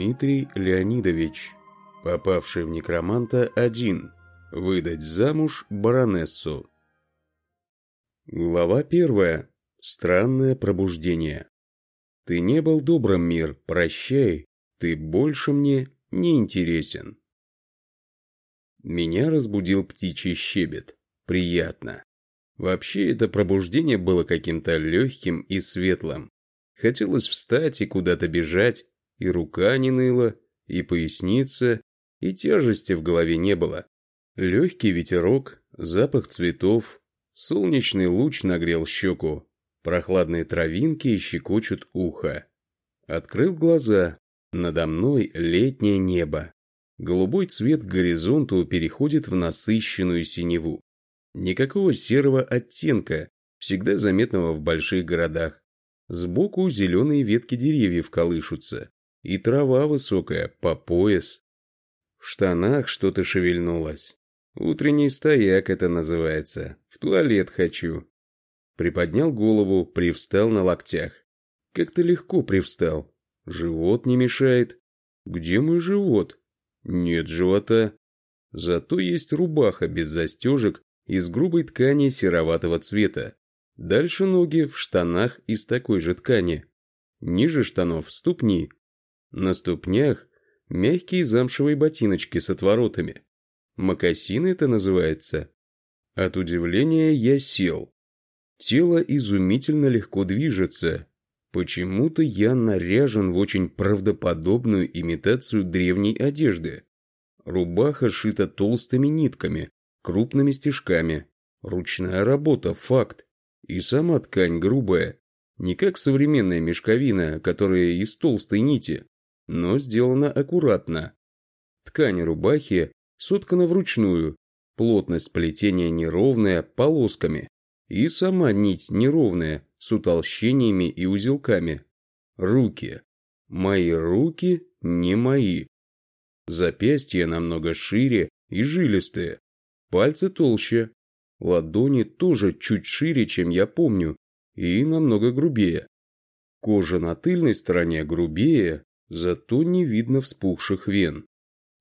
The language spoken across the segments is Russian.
Дмитрий Леонидович, попавший в некроманта один, выдать замуж баронессу. Глава первая. Странное пробуждение. Ты не был добрым, мир, прощай, ты больше мне не интересен. Меня разбудил птичий щебет. Приятно. Вообще это пробуждение было каким-то легким и светлым. Хотелось встать и куда-то бежать, и рука не ныла, и поясница, и тяжести в голове не было. Легкий ветерок, запах цветов, солнечный луч нагрел щеку, прохладные травинки щекочут ухо. Открыл глаза, надо мной летнее небо. Голубой цвет горизонту переходит в насыщенную синеву. Никакого серого оттенка, всегда заметного в больших городах. Сбоку зеленые ветки деревьев колышутся, и трава высокая, по пояс. В штанах что-то шевельнулось. Утренний стояк это называется. В туалет хочу. Приподнял голову, привстал на локтях. Как-то легко привстал. Живот не мешает. Где мой живот? Нет живота. Зато есть рубаха без застежек из грубой ткани сероватого цвета. Дальше ноги в штанах из такой же ткани. Ниже штанов ступни. На ступнях мягкие замшевые ботиночки с отворотами. Мокасины это называется. От удивления я сел. Тело изумительно легко движется. Почему-то я наряжен в очень правдоподобную имитацию древней одежды. Рубаха шита толстыми нитками, крупными стежками. Ручная работа, факт. И сама ткань грубая. Не как современная мешковина, которая из толстой нити, но сделана аккуратно. Ткань рубахи соткана вручную, плотность плетения неровная, полосками. И сама нить неровная, с утолщениями и узелками. Руки. Мои руки не мои. Запястья намного шире и жилистые. Пальцы толще. Ладони тоже чуть шире, чем я помню, и намного грубее. Кожа на тыльной стороне грубее, зато не видно вспухших вен.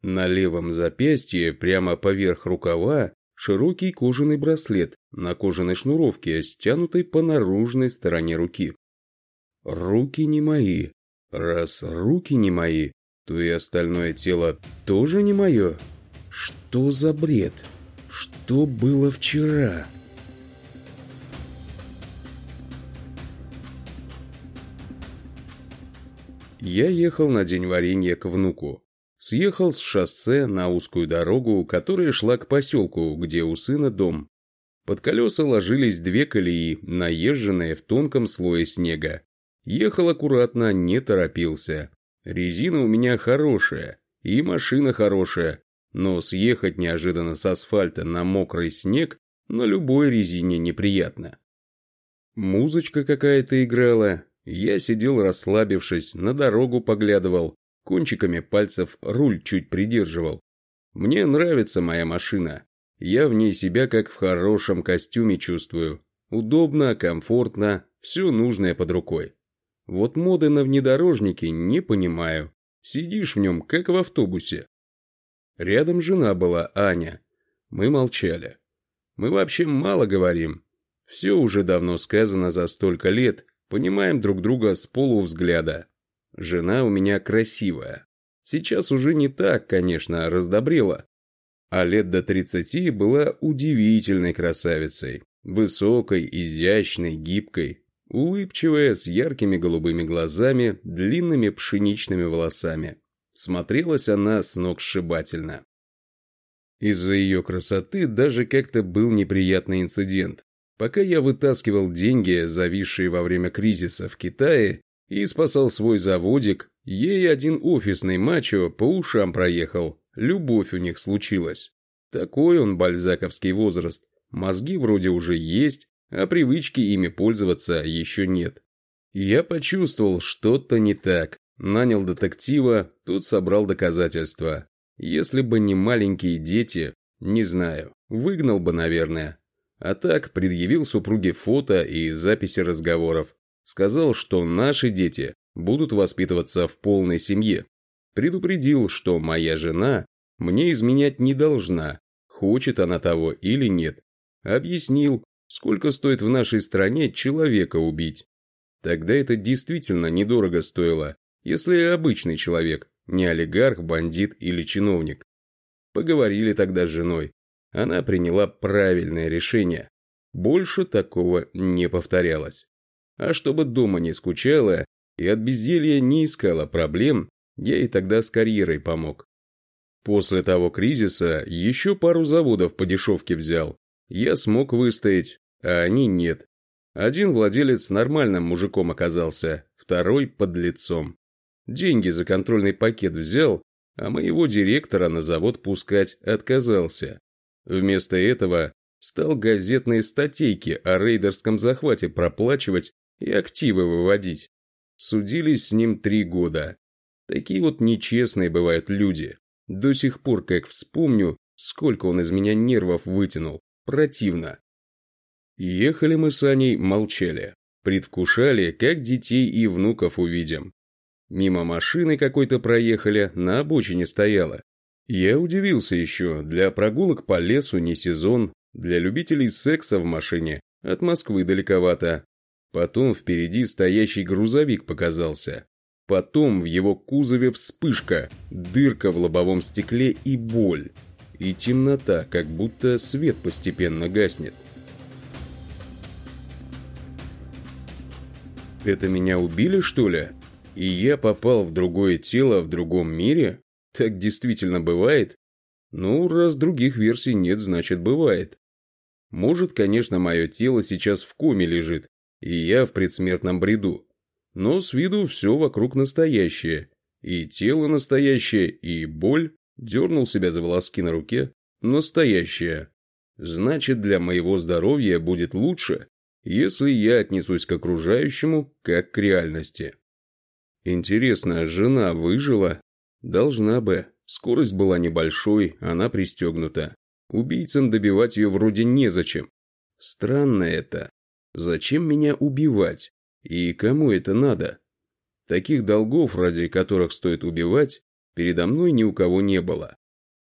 На левом запястье, прямо поверх рукава, широкий кожаный браслет на кожаной шнуровке, стянутой по наружной стороне руки. Руки не мои. Раз руки не мои, то и остальное тело тоже не мое. Что за бред? Что было вчера? Я ехал на день варенья к внуку. Съехал с шоссе на узкую дорогу, которая шла к поселку, где у сына дом. Под колеса ложились две колеи, наезженные в тонком слое снега. Ехал аккуратно, не торопился. Резина у меня хорошая, и машина хорошая, но съехать неожиданно с асфальта на мокрый снег на любой резине неприятно. Музычка какая-то играла, я сидел расслабившись, на дорогу поглядывал, кончиками пальцев руль чуть придерживал. Мне нравится моя машина. Я в ней себя как в хорошем костюме чувствую. Удобно, комфортно, все нужное под рукой. Вот моды на внедорожники не понимаю. Сидишь в нем, как в автобусе. Рядом жена была, Аня. Мы молчали. Мы вообще мало говорим. Все уже давно сказано за столько лет, понимаем друг друга с полувзгляда. Жена у меня красивая. Сейчас уже не так, конечно, раздобрела. А лет до тридцати была удивительной красавицей. Высокой, изящной, гибкой. Улыбчивая, с яркими голубыми глазами, длинными пшеничными волосами. Смотрелась она с ног сшибательно. Из-за ее красоты даже как-то был неприятный инцидент. Пока я вытаскивал деньги, зависшие во время кризиса в Китае, и спасал свой заводик, ей один офисный мачо по ушам проехал, любовь у них случилась. Такой он бальзаковский возраст, мозги вроде уже есть, а привычки ими пользоваться еще нет. Я почувствовал, что-то не так, Нанял детектива, тут собрал доказательства. Если бы не маленькие дети, не знаю, выгнал бы, наверное. А так предъявил супруге фото и записи разговоров. Сказал, что наши дети будут воспитываться в полной семье. Предупредил, что моя жена мне изменять не должна, хочет она того или нет. Объяснил, сколько стоит в нашей стране человека убить. Тогда это действительно недорого стоило, если обычный человек, не олигарх, бандит или чиновник. Поговорили тогда с женой. Она приняла правильное решение. Больше такого не повторялось. А чтобы дома не скучала и от безделья не искала проблем, я ей тогда с карьерой помог. После того кризиса еще пару заводов по дешевке взял. Я смог выстоять, а они нет. Один владелец нормальным мужиком оказался, второй под лицом. Деньги за контрольный пакет взял, а моего директора на завод пускать отказался. Вместо этого стал газетные статейки о рейдерском захвате проплачивать и активы выводить. Судились с ним три года. Такие вот нечестные бывают люди. До сих пор, как вспомню, сколько он из меня нервов вытянул. Противно. Ехали мы с Аней, молчали. Предвкушали, как детей и внуков увидим. Мимо машины какой-то проехали, на обочине стояла. Я удивился еще, для прогулок по лесу не сезон, для любителей секса в машине, от Москвы далековато. Потом впереди стоящий грузовик показался. Потом в его кузове вспышка, дырка в лобовом стекле и боль. И темнота, как будто свет постепенно гаснет. Это меня убили, что ли? И я попал в другое тело в другом мире? Так действительно бывает? Ну, раз других версий нет, значит бывает. Может, конечно, мое тело сейчас в коме лежит, и я в предсмертном бреду. Но с виду все вокруг настоящее. И тело настоящее, и боль, дернул себя за волоски на руке, настоящее. Значит, для моего здоровья будет лучше, если я отнесусь к окружающему как к реальности. Интересно, жена выжила? Должна бы. Скорость была небольшой, она пристегнута. Убийцам добивать ее вроде незачем. Странно это. Зачем меня убивать? И кому это надо? Таких долгов, ради которых стоит убивать, передо мной ни у кого не было.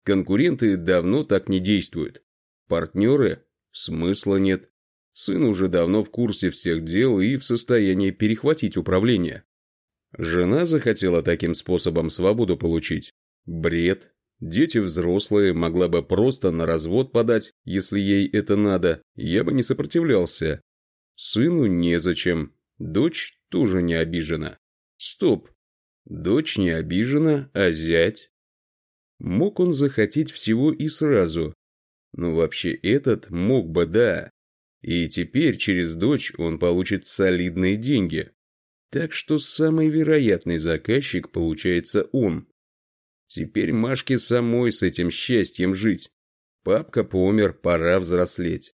Конкуренты давно так не действуют. Партнеры? Смысла нет. Сын уже давно в курсе всех дел и в состоянии перехватить управление. Жена захотела таким способом свободу получить. Бред. Дети взрослые, могла бы просто на развод подать, если ей это надо, я бы не сопротивлялся. Сыну незачем, Дочь тоже не обижена. Стоп. Дочь не обижена, а зять? Мог он захотеть всего и сразу. Ну, вообще, этот мог бы, да. И теперь через дочь он получит солидные деньги. Так что самый вероятный заказчик получается он. Теперь Машке самой с этим счастьем жить. Папка помер, пора взрослеть.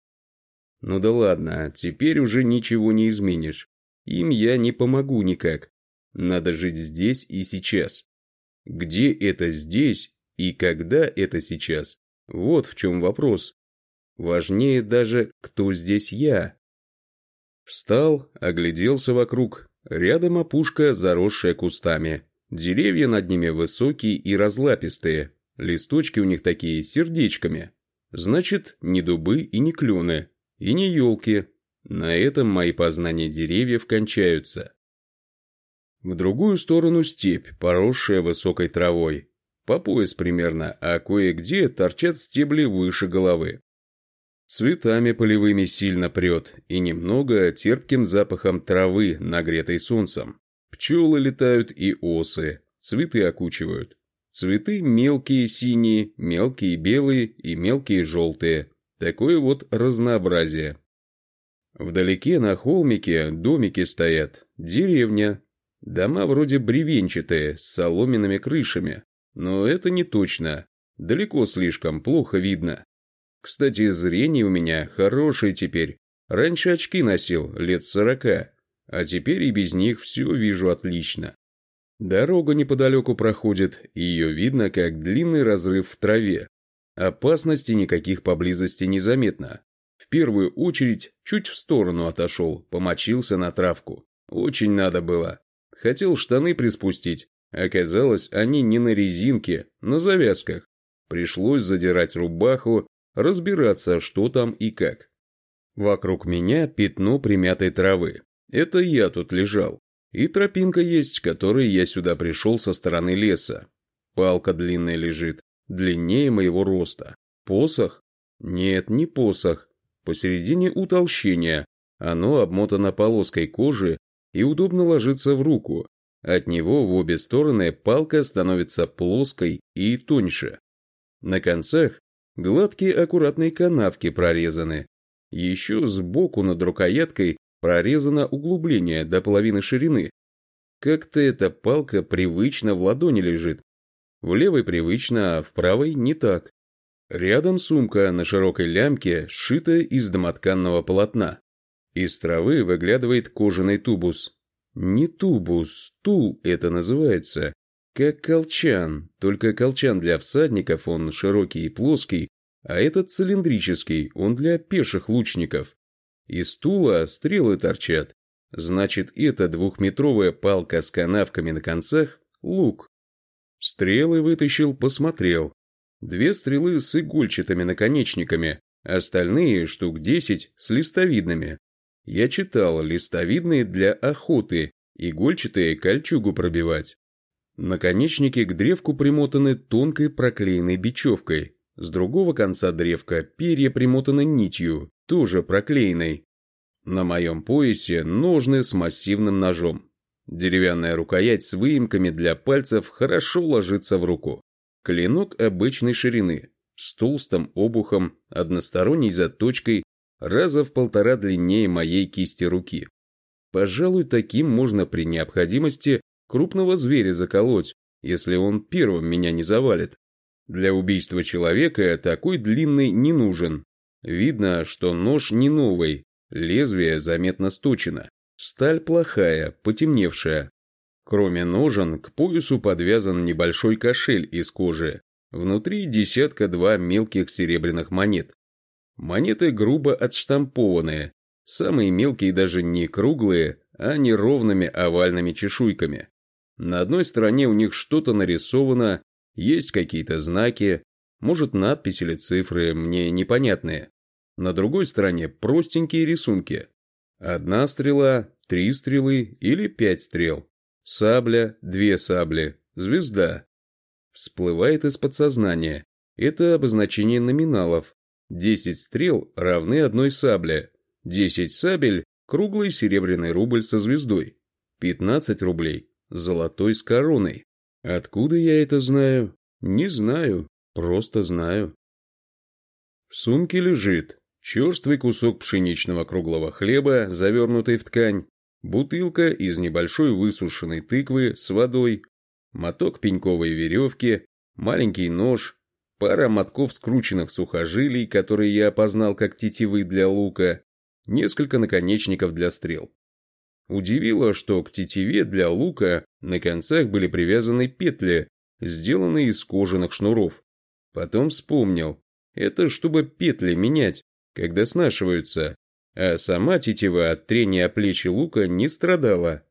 Ну да ладно, теперь уже ничего не изменишь. Им я не помогу никак. Надо жить здесь и сейчас. Где это здесь и когда это сейчас? Вот в чем вопрос. Важнее даже, кто здесь я. Встал, огляделся вокруг. Рядом опушка, заросшая кустами. Деревья над ними высокие и разлапистые. Листочки у них такие сердечками. Значит, не дубы и не клены. И не елки, на этом мои познания деревьев кончаются. В другую сторону степь, поросшая высокой травой. По пояс примерно, а кое-где торчат стебли выше головы. Цветами полевыми сильно прет, и немного терпким запахом травы, нагретой солнцем. Пчелы летают и осы, цветы окучивают. Цветы мелкие синие, мелкие белые и мелкие желтые. Такое вот разнообразие. Вдалеке на холмике домики стоят, деревня. Дома вроде бревенчатые, с соломенными крышами. Но это не точно. Далеко слишком, плохо видно. Кстати, зрение у меня хорошее теперь. Раньше очки носил, лет сорока. А теперь и без них все вижу отлично. Дорога неподалеку проходит, и ее видно, как длинный разрыв в траве. Опасности никаких поблизости не заметно. В первую очередь чуть в сторону отошел, помочился на травку. Очень надо было. Хотел штаны приспустить, Оказалось, они не на резинке, на завязках. Пришлось задирать рубаху, разбираться, что там и как. Вокруг меня пятно примятой травы. Это я тут лежал. И тропинка есть, которой я сюда пришел со стороны леса. Палка длинная лежит, длиннее моего роста. Посох? Нет, не посох. Посередине утолщения. Оно обмотано полоской кожи и удобно ложится в руку. От него в обе стороны палка становится плоской и тоньше. На концах гладкие аккуратные канавки прорезаны. Еще сбоку над рукояткой прорезано углубление до половины ширины. Как-то эта палка привычно в ладони лежит. В левой привычно, а в правой не так. Рядом сумка на широкой лямке, сшитая из домотканного полотна. Из травы выглядывает кожаный тубус. Не тубус, стул это называется. Как колчан, только колчан для всадников, он широкий и плоский, а этот цилиндрический, он для пеших лучников. Из стула стрелы торчат. Значит, это двухметровая палка с канавками на концах – лук. Стрелы вытащил, посмотрел. Две стрелы с игольчатыми наконечниками, остальные штук десять с листовидными. Я читал, листовидные для охоты, игольчатые кольчугу пробивать. Наконечники к древку примотаны тонкой проклеенной бечевкой. С другого конца древка перья примотаны нитью, тоже проклеенной. На моем поясе ножны с массивным ножом. Деревянная рукоять с выемками для пальцев хорошо ложится в руку. Клинок обычной ширины, с толстым обухом, односторонней заточкой, раза в полтора длиннее моей кисти руки. Пожалуй, таким можно при необходимости крупного зверя заколоть, если он первым меня не завалит. Для убийства человека такой длинный не нужен. Видно, что нож не новый, лезвие заметно сточено. Сталь плохая, потемневшая. Кроме ножен, к поясу подвязан небольшой кошель из кожи. Внутри десятка-два мелких серебряных монет. Монеты грубо отштампованные. Самые мелкие даже не круглые, а неровными овальными чешуйками. На одной стороне у них что-то нарисовано, есть какие-то знаки, может надпись или цифры, мне непонятные. На другой стороне простенькие рисунки. Одна стрела, три стрелы или пять стрел. Сабля, две сабли, звезда. Всплывает из подсознания. Это обозначение номиналов. Десять стрел равны одной сабле. Десять сабель – круглый серебряный рубль со звездой. Пятнадцать рублей – золотой с короной. Откуда я это знаю? Не знаю, просто знаю. В сумке лежит черствый кусок пшеничного круглого хлеба, завернутый в ткань, бутылка из небольшой высушенной тыквы с водой, моток пеньковой веревки, маленький нож, пара мотков скрученных сухожилий, которые я опознал как тетивы для лука, несколько наконечников для стрел. Удивило, что к тетиве для лука на концах были привязаны петли, сделанные из кожаных шнуров. Потом вспомнил, это чтобы петли менять, когда снашиваются, а сама тетива от трения о плечи лука не страдала.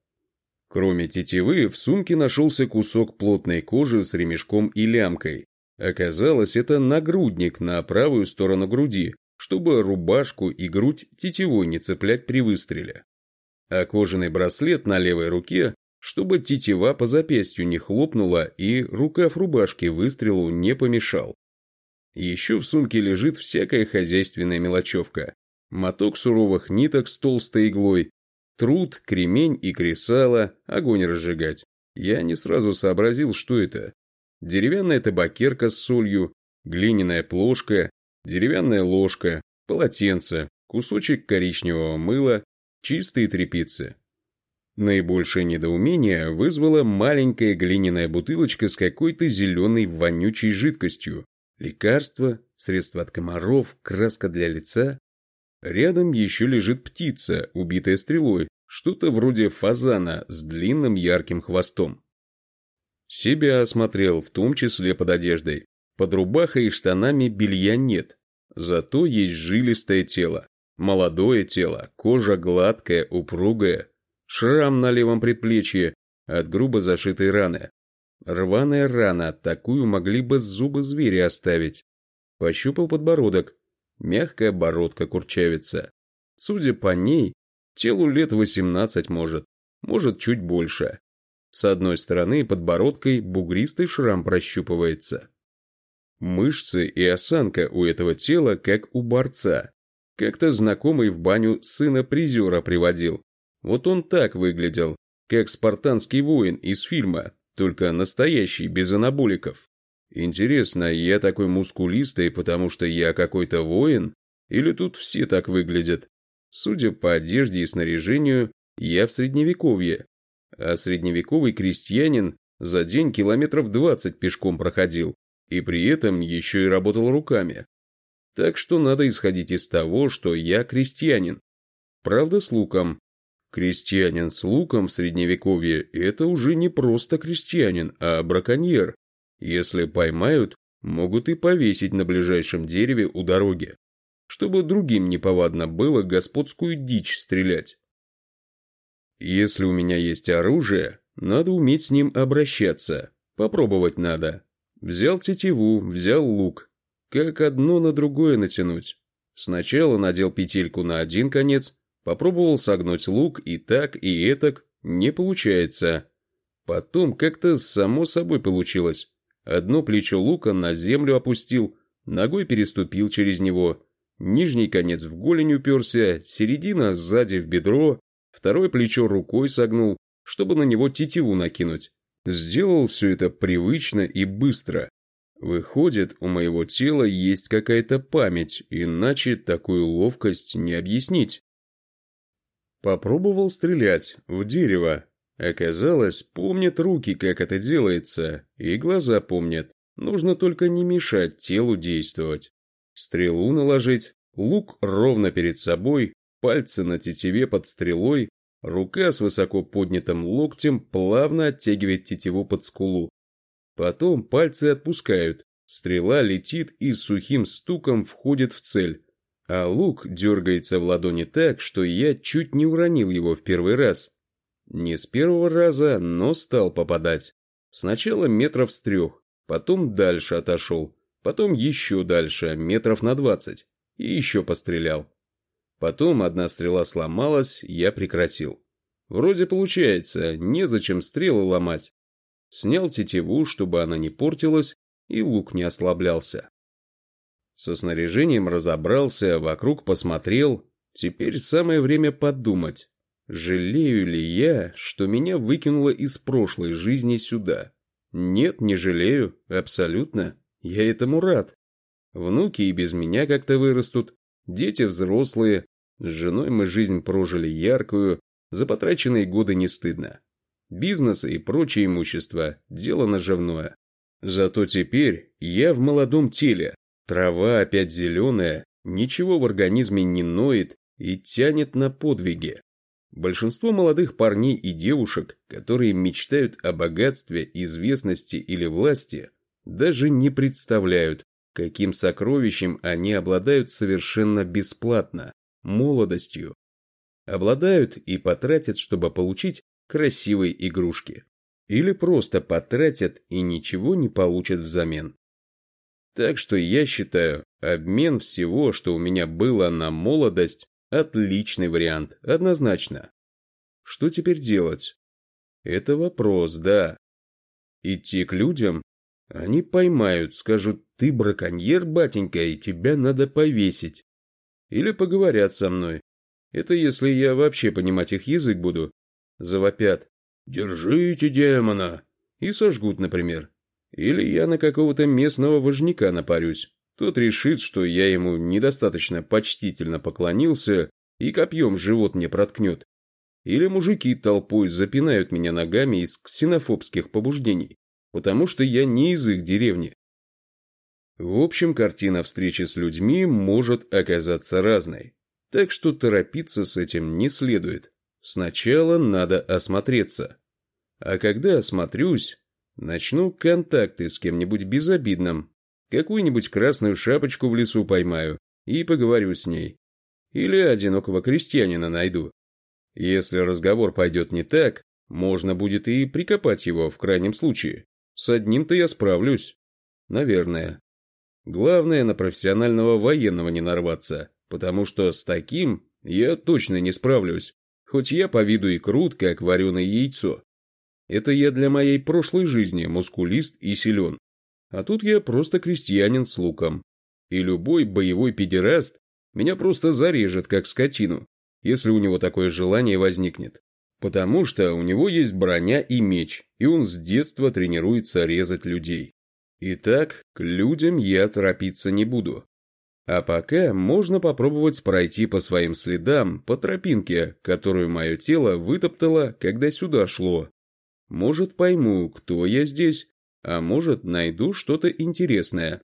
Кроме тетивы, в сумке нашелся кусок плотной кожи с ремешком и лямкой. Оказалось, это нагрудник на правую сторону груди, чтобы рубашку и грудь тетивой не цеплять при выстреле а кожаный браслет на левой руке, чтобы тетива по запястью не хлопнула и рукав рубашки выстрелу не помешал. Еще в сумке лежит всякая хозяйственная мелочевка. Моток суровых ниток с толстой иглой, труд, кремень и кресало, огонь разжигать. Я не сразу сообразил, что это. Деревянная табакерка с солью, глиняная плошка, деревянная ложка, полотенце, кусочек коричневого мыла, чистые тряпицы. Наибольшее недоумение вызвала маленькая глиняная бутылочка с какой-то зеленой вонючей жидкостью. Лекарство, средство от комаров, краска для лица. Рядом еще лежит птица, убитая стрелой, что-то вроде фазана с длинным ярким хвостом. Себя осмотрел, в том числе под одеждой. Под рубахой и штанами белья нет, зато есть жилистое тело. Молодое тело, кожа гладкая, упругая, шрам на левом предплечье от грубо зашитой раны. Рваная рана, такую могли бы зубы зверя оставить. Пощупал подбородок. Мягкая бородка курчавится. Судя по ней, телу лет восемнадцать может, может чуть больше. С одной стороны подбородкой бугристый шрам прощупывается. Мышцы и осанка у этого тела, как у борца. Как-то знакомый в баню сына призера приводил. Вот он так выглядел, как спартанский воин из фильма, только настоящий, без анаболиков. Интересно, я такой мускулистый, потому что я какой-то воин? Или тут все так выглядят? Судя по одежде и снаряжению, я в средневековье. А средневековый крестьянин за день километров двадцать пешком проходил, и при этом еще и работал руками. Так что надо исходить из того, что я крестьянин. Правда, с луком. Крестьянин с луком в средневековье – это уже не просто крестьянин, а браконьер. Если поймают, могут и повесить на ближайшем дереве у дороги, чтобы другим неповадно было господскую дичь стрелять. Если у меня есть оружие, надо уметь с ним обращаться, попробовать надо. Взял тетиву, взял лук, как одно на другое натянуть. Сначала надел петельку на один конец, попробовал согнуть лук и так, и этак, не получается. Потом как-то само собой получилось. Одно плечо лука на землю опустил, ногой переступил через него. Нижний конец в голень уперся, середина сзади в бедро, второе плечо рукой согнул, чтобы на него тетиву накинуть. Сделал все это привычно и быстро. Выходит, у моего тела есть какая-то память, иначе такую ловкость не объяснить. Попробовал стрелять в дерево. Оказалось, помнят руки, как это делается, и глаза помнят. Нужно только не мешать телу действовать. Стрелу наложить, лук ровно перед собой, пальцы на тетиве под стрелой, рука с высоко поднятым локтем плавно оттягивает тетиву под скулу. Потом пальцы отпускают, стрела летит и с сухим стуком входит в цель. А лук дергается в ладони так, что я чуть не уронил его в первый раз. Не с первого раза, но стал попадать. Сначала метров с трех, потом дальше отошел, потом еще дальше, метров на двадцать, и еще пострелял. Потом одна стрела сломалась, я прекратил. Вроде получается, незачем стрелы ломать снял тетиву, чтобы она не портилась, и лук не ослаблялся. Со снаряжением разобрался, вокруг посмотрел. Теперь самое время подумать, жалею ли я, что меня выкинуло из прошлой жизни сюда. Нет, не жалею, абсолютно. Я этому рад. Внуки и без меня как-то вырастут, дети взрослые. С женой мы жизнь прожили яркую, за потраченные годы не стыдно. Бизнес и прочее имущество – дело наживное. Зато теперь я в молодом теле, трава опять зеленая, ничего в организме не ноет и тянет на подвиги. Большинство молодых парней и девушек, которые мечтают о богатстве, известности или власти, даже не представляют, каким сокровищем они обладают совершенно бесплатно, молодостью. Обладают и потратят, чтобы получить красивой игрушки. Или просто потратят и ничего не получат взамен. Так что я считаю, обмен всего, что у меня было на молодость, отличный вариант, однозначно. Что теперь делать? Это вопрос, да. Идти к людям? Они поймают, скажут, ты браконьер, батенька, и тебя надо повесить. Или поговорят со мной. Это если я вообще понимать их язык буду завопят «Держите демона!» и сожгут, например. Или я на какого-то местного вожняка напарюсь. Тот решит, что я ему недостаточно почтительно поклонился и копьем живот мне проткнет. Или мужики толпой запинают меня ногами из ксенофобских побуждений, потому что я не из их деревни. В общем, картина встречи с людьми может оказаться разной, так что торопиться с этим не следует. Сначала надо осмотреться. А когда осмотрюсь, начну контакты с кем-нибудь безобидным. Какую-нибудь красную шапочку в лесу поймаю и поговорю с ней. Или одинокого крестьянина найду. Если разговор пойдет не так, можно будет и прикопать его в крайнем случае. С одним-то я справлюсь. Наверное. Главное, на профессионального военного не нарваться, потому что с таким я точно не справлюсь, хоть я по виду и крут, как вареное яйцо. Это я для моей прошлой жизни мускулист и силен. А тут я просто крестьянин с луком. И любой боевой педераст меня просто зарежет, как скотину, если у него такое желание возникнет. Потому что у него есть броня и меч, и он с детства тренируется резать людей. Итак, к людям я торопиться не буду. А пока можно попробовать пройти по своим следам по тропинке, которую мое тело вытоптало, когда сюда шло. Может, пойму, кто я здесь, а может, найду что-то интересное.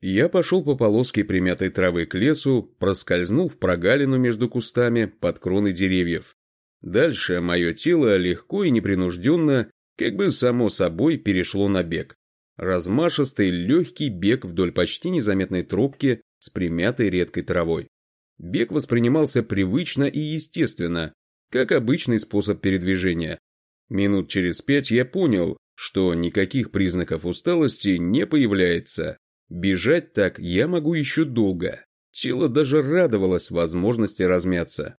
Я пошел по полоске примятой травы к лесу, проскользнул в прогалину между кустами под кроны деревьев. Дальше мое тело легко и непринужденно, как бы само собой, перешло на бег. Размашистый легкий бег вдоль почти незаметной тропки с примятой редкой травой. Бег воспринимался привычно и естественно, как обычный способ передвижения. Минут через пять я понял, что никаких признаков усталости не появляется, Бежать так я могу еще долго. Тело даже радовалось возможности размяться.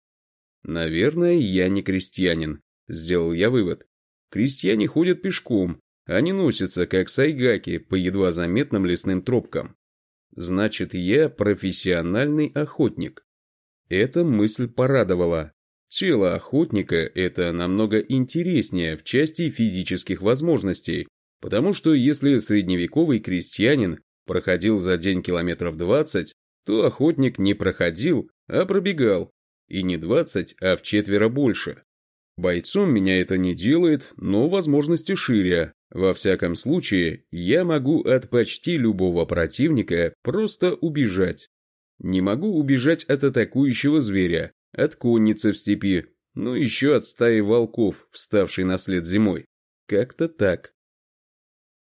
Наверное, я не крестьянин, сделал я вывод. Крестьяне ходят пешком, они носятся, как сайгаки, по едва заметным лесным тропкам. Значит, я профессиональный охотник. Эта мысль порадовала. Тело охотника – это намного интереснее в части физических возможностей, потому что если средневековый крестьянин проходил за день километров 20, то охотник не проходил, а пробегал. И не 20, а в четверо больше. Бойцом меня это не делает, но возможности шире. Во всяком случае, я могу от почти любого противника просто убежать. Не могу убежать от атакующего зверя, от конницы в степи, ну еще от стаи волков, вставшей на след зимой. Как-то так.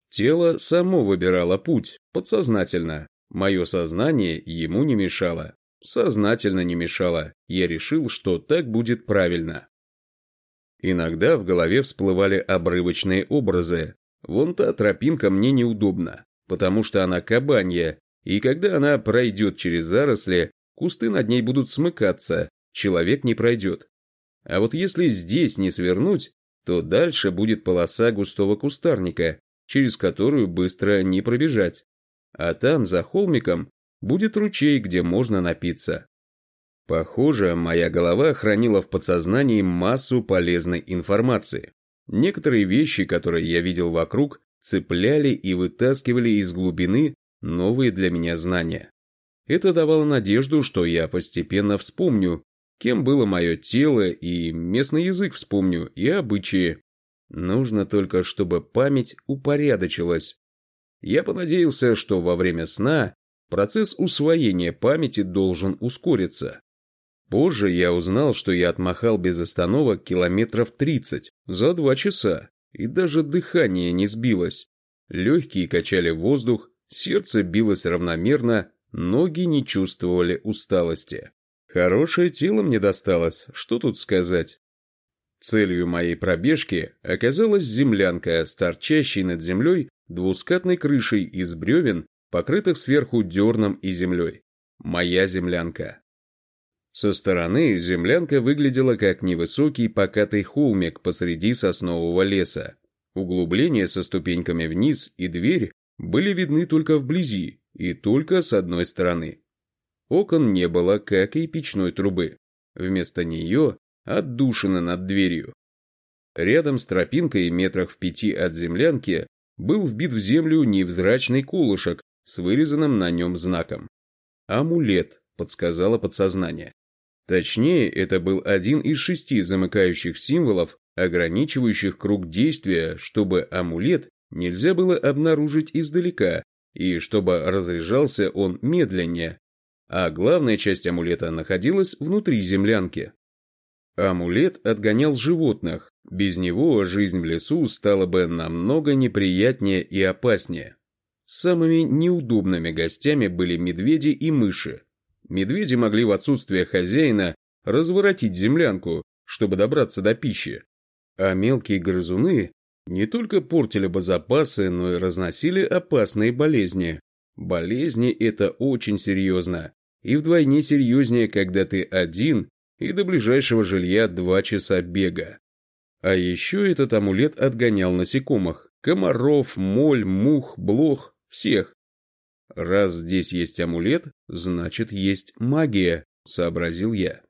Тело само выбирало путь, подсознательно. Мое сознание ему не мешало. Сознательно не мешало. Я решил, что так будет правильно. Иногда в голове всплывали обрывочные образы. Вон та тропинка мне неудобна, потому что она кабанья, и когда она пройдет через заросли, кусты над ней будут смыкаться, человек не пройдет. А вот если здесь не свернуть, то дальше будет полоса густого кустарника, через которую быстро не пробежать. А там, за холмиком, будет ручей, где можно напиться. Похоже, моя голова хранила в подсознании массу полезной информации. Некоторые вещи, которые я видел вокруг, цепляли и вытаскивали из глубины новые для меня знания. Это давало надежду, что я постепенно вспомню, кем было мое тело, и местный язык вспомню, и обычаи. Нужно только, чтобы память упорядочилась. Я понадеялся, что во время сна процесс усвоения памяти должен ускориться. Позже я узнал, что я отмахал без остановок километров 30 за два часа, и даже дыхание не сбилось. Легкие качали воздух, сердце билось равномерно, ноги не чувствовали усталости. Хорошее тело мне досталось, что тут сказать. Целью моей пробежки оказалась землянка с торчащей над землей двускатной крышей из бревен, покрытых сверху дерном и землей. Моя землянка. Со стороны землянка выглядела как невысокий покатый холмик посреди соснового леса. Углубление со ступеньками вниз и дверь были видны только вблизи и только с одной стороны. Окон не было, как и печной трубы. Вместо нее отдушина над дверью. Рядом с тропинкой, метрах в пяти от землянки, был вбит в землю невзрачный колышек с вырезанным на нем знаком. «Амулет», — подсказало подсознание. Точнее, это был один из шести замыкающих символов, ограничивающих круг действия, чтобы амулет нельзя было обнаружить издалека, и чтобы разряжался он медленнее. А главная часть амулета находилась внутри землянки. Амулет отгонял животных, без него жизнь в лесу стала бы намного неприятнее и опаснее. Самыми неудобными гостями были медведи и мыши. Медведи могли в отсутствие хозяина разворотить землянку, чтобы добраться до пищи, а мелкие грызуны Не только портили бозапасы, но и разносили опасные болезни. Болезни – это очень серьезно. И вдвойне серьезнее, когда ты один, и до ближайшего жилья два часа бега. А еще этот амулет отгонял насекомых. Комаров, моль, мух, блох, всех. Раз здесь есть амулет, значит есть магия, сообразил я.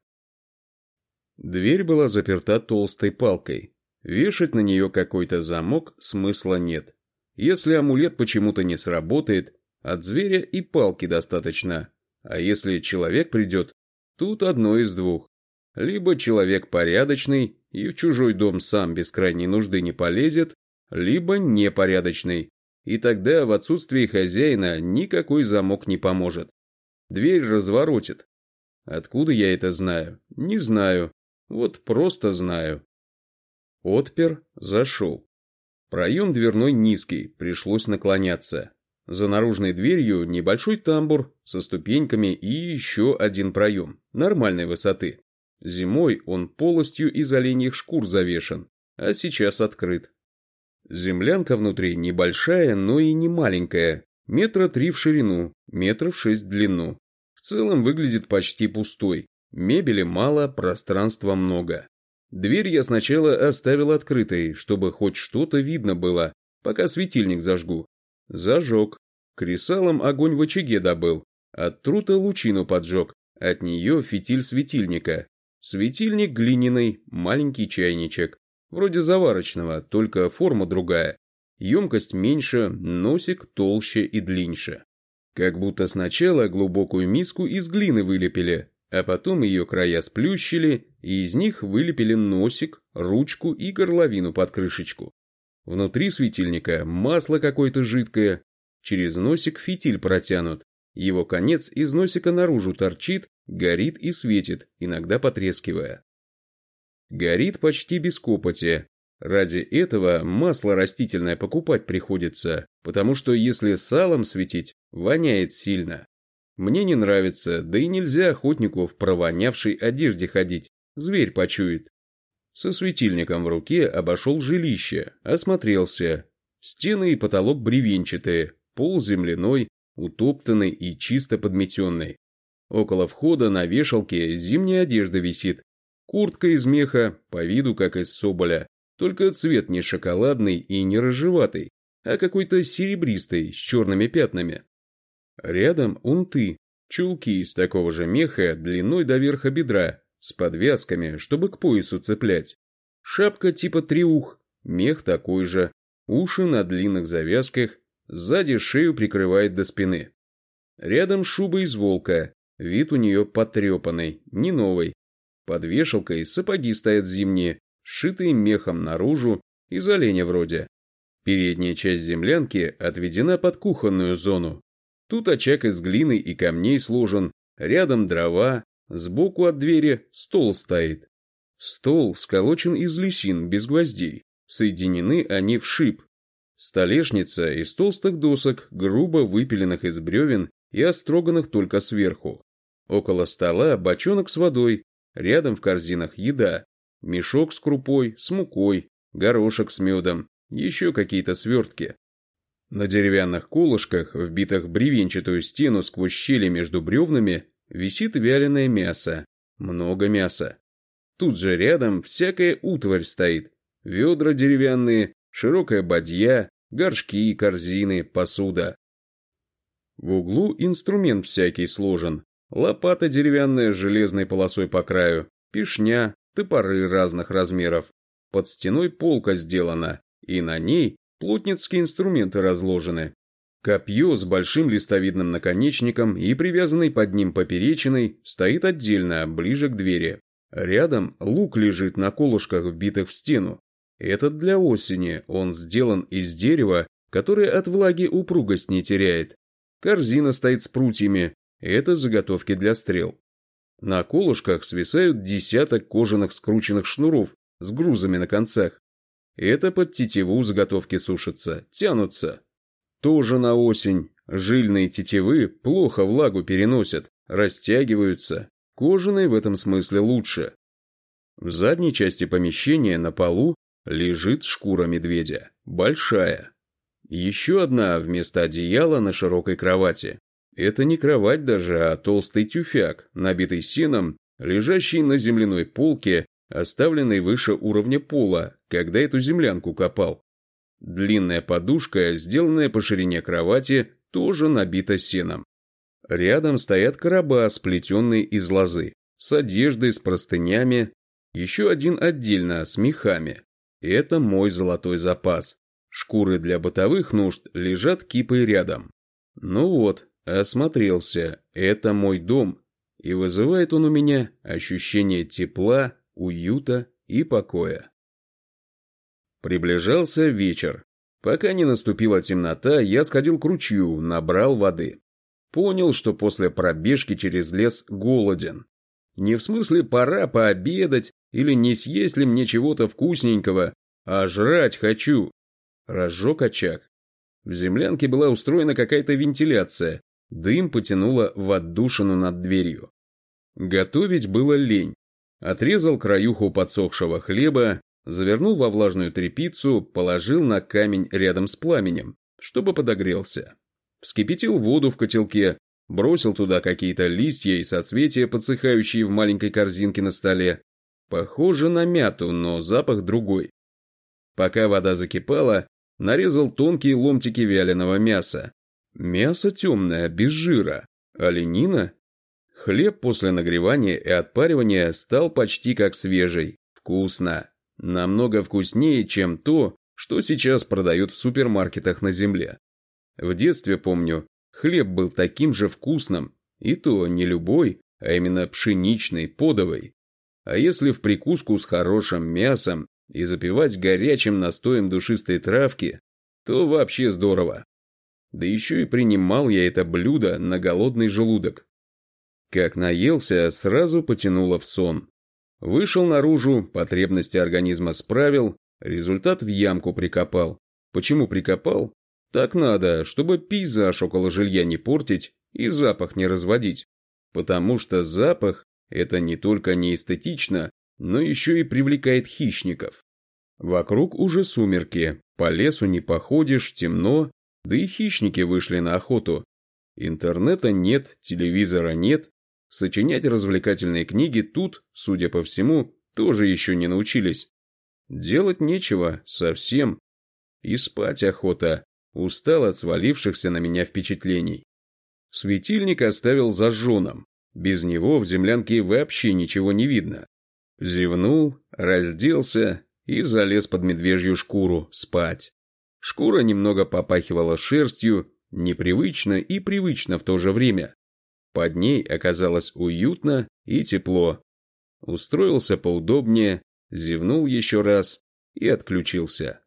Дверь была заперта толстой палкой. Вешать на нее какой-то замок смысла нет. Если амулет почему-то не сработает, от зверя и палки достаточно. А если человек придет, тут одно из двух. Либо человек порядочный и в чужой дом сам без крайней нужды не полезет, либо непорядочный, и тогда в отсутствии хозяина никакой замок не поможет. Дверь разворотит. Откуда я это знаю? Не знаю. Вот просто знаю. Отпер, зашел. Проем дверной низкий, пришлось наклоняться. За наружной дверью небольшой тамбур со ступеньками и еще один проем, нормальной высоты. Зимой он полностью из оленьих шкур завешен, а сейчас открыт. Землянка внутри небольшая, но и не маленькая, метра три в ширину, метров шесть в длину. В целом выглядит почти пустой, мебели мало, пространства много. Дверь я сначала оставил открытой, чтобы хоть что-то видно было, пока светильник зажгу. Зажег. Кресалом огонь в очаге добыл. От трута лучину поджег, от нее фитиль светильника. Светильник глиняный, маленький чайничек. Вроде заварочного, только форма другая. Емкость меньше, носик толще и длиннее. Как будто сначала глубокую миску из глины вылепили, а потом ее края сплющили, и из них вылепили носик, ручку и горловину под крышечку. Внутри светильника масло какое-то жидкое, через носик фитиль протянут, его конец из носика наружу торчит, горит и светит, иногда потрескивая. Горит почти без копоти. Ради этого масло растительное покупать приходится, потому что если салом светить, воняет сильно. Мне не нравится, да и нельзя охотнику в провонявшей одежде ходить, зверь почует. Со светильником в руке обошел жилище, осмотрелся. Стены и потолок бревенчатые, пол земляной, утоптанный и чисто подметенный. Около входа на вешалке зимняя одежда висит. Куртка из меха, по виду как из соболя, только цвет не шоколадный и не рыжеватый, а какой-то серебристый, с черными пятнами. Рядом унты, чулки из такого же меха длиной до верха бедра, с подвязками, чтобы к поясу цеплять. Шапка типа триух, мех такой же, уши на длинных завязках, Сзади шею прикрывает до спины. Рядом шуба из волка, вид у нее потрепанный, не новый. Под вешалкой сапоги стоят зимние, сшитые мехом наружу, из оленя вроде. Передняя часть землянки отведена под кухонную зону. Тут очаг из глины и камней сложен, рядом дрова, сбоку от двери стол стоит. Стол сколочен из лисин без гвоздей, соединены они в шип, Столешница из толстых досок, грубо выпиленных из бревен и остроганных только сверху. Около стола бочонок с водой, рядом в корзинах еда, мешок с крупой, с мукой, горошек с медом, еще какие-то свертки. На деревянных колышках, вбитых в бревенчатую стену сквозь щели между бревнами, висит вяленое мясо. Много мяса. Тут же рядом всякая утварь стоит. Ведра деревянные, широкая бадья, горшки, корзины, посуда. В углу инструмент всякий сложен. Лопата деревянная с железной полосой по краю, пишня, топоры разных размеров. Под стеной полка сделана, и на ней плотницкие инструменты разложены. Копье с большим листовидным наконечником и привязанной под ним поперечиной стоит отдельно, ближе к двери. Рядом лук лежит на колышках, вбитых в стену. Этот для осени, он сделан из дерева, которое от влаги упругость не теряет. Корзина стоит с прутьями, это заготовки для стрел. На колышках свисают десяток кожаных скрученных шнуров с грузами на концах. Это под тетиву заготовки сушатся, тянутся. Тоже на осень. Жильные тетивы плохо влагу переносят, растягиваются. Кожаные в этом смысле лучше. В задней части помещения на полу Лежит шкура медведя. Большая. Еще одна вместо одеяла на широкой кровати. Это не кровать даже, а толстый тюфяк, набитый сеном, лежащий на земляной полке, оставленной выше уровня пола, когда эту землянку копал. Длинная подушка, сделанная по ширине кровати, тоже набита сеном. Рядом стоят короба, сплетенные из лозы, с одеждой, с простынями, еще один отдельно, с мехами. Это мой золотой запас. Шкуры для бытовых нужд лежат кипой рядом. Ну вот, осмотрелся, это мой дом, и вызывает он у меня ощущение тепла, уюта и покоя. Приближался вечер. Пока не наступила темнота, я сходил к ручью, набрал воды. Понял, что после пробежки через лес голоден. Не в смысле пора пообедать или не съесть ли мне чего-то вкусненького, а жрать хочу. Разжег очаг. В землянке была устроена какая-то вентиляция. Дым потянуло в отдушину над дверью. Готовить было лень. Отрезал краюху подсохшего хлеба, завернул во влажную тряпицу, положил на камень рядом с пламенем, чтобы подогрелся. Вскипятил воду в котелке, бросил туда какие-то листья и соцветия, подсыхающие в маленькой корзинке на столе. Похоже на мяту, но запах другой. Пока вода закипала, нарезал тонкие ломтики вяленого мяса. Мясо темное, без жира. Оленина? Хлеб после нагревания и отпаривания стал почти как свежий. Вкусно. Намного вкуснее, чем то, что сейчас продают в супермаркетах на земле. В детстве, помню, хлеб был таким же вкусным, и то не любой, а именно пшеничный, подовый. А если в прикуску с хорошим мясом и запивать горячим настоем душистой травки, то вообще здорово. Да еще и принимал я это блюдо на голодный желудок. Как наелся, сразу потянуло в сон. Вышел наружу, потребности организма справил, результат в ямку прикопал. Почему прикопал? Так надо, чтобы пейзаж около жилья не портить и запах не разводить. Потому что запах – это не только не эстетично, но еще и привлекает хищников. Вокруг уже сумерки, по лесу не походишь, темно, да и хищники вышли на охоту. Интернета нет, телевизора нет, Сочинять развлекательные книги тут, судя по всему, тоже еще не научились. Делать нечего, совсем. И спать охота, устал от свалившихся на меня впечатлений. Светильник оставил зажженным. Без него в землянке вообще ничего не видно. Зевнул, разделся и залез под медвежью шкуру спать. Шкура немного попахивала шерстью, непривычно и привычно в то же время. Под ней оказалось уютно и тепло. Устроился поудобнее, зевнул еще раз и отключился.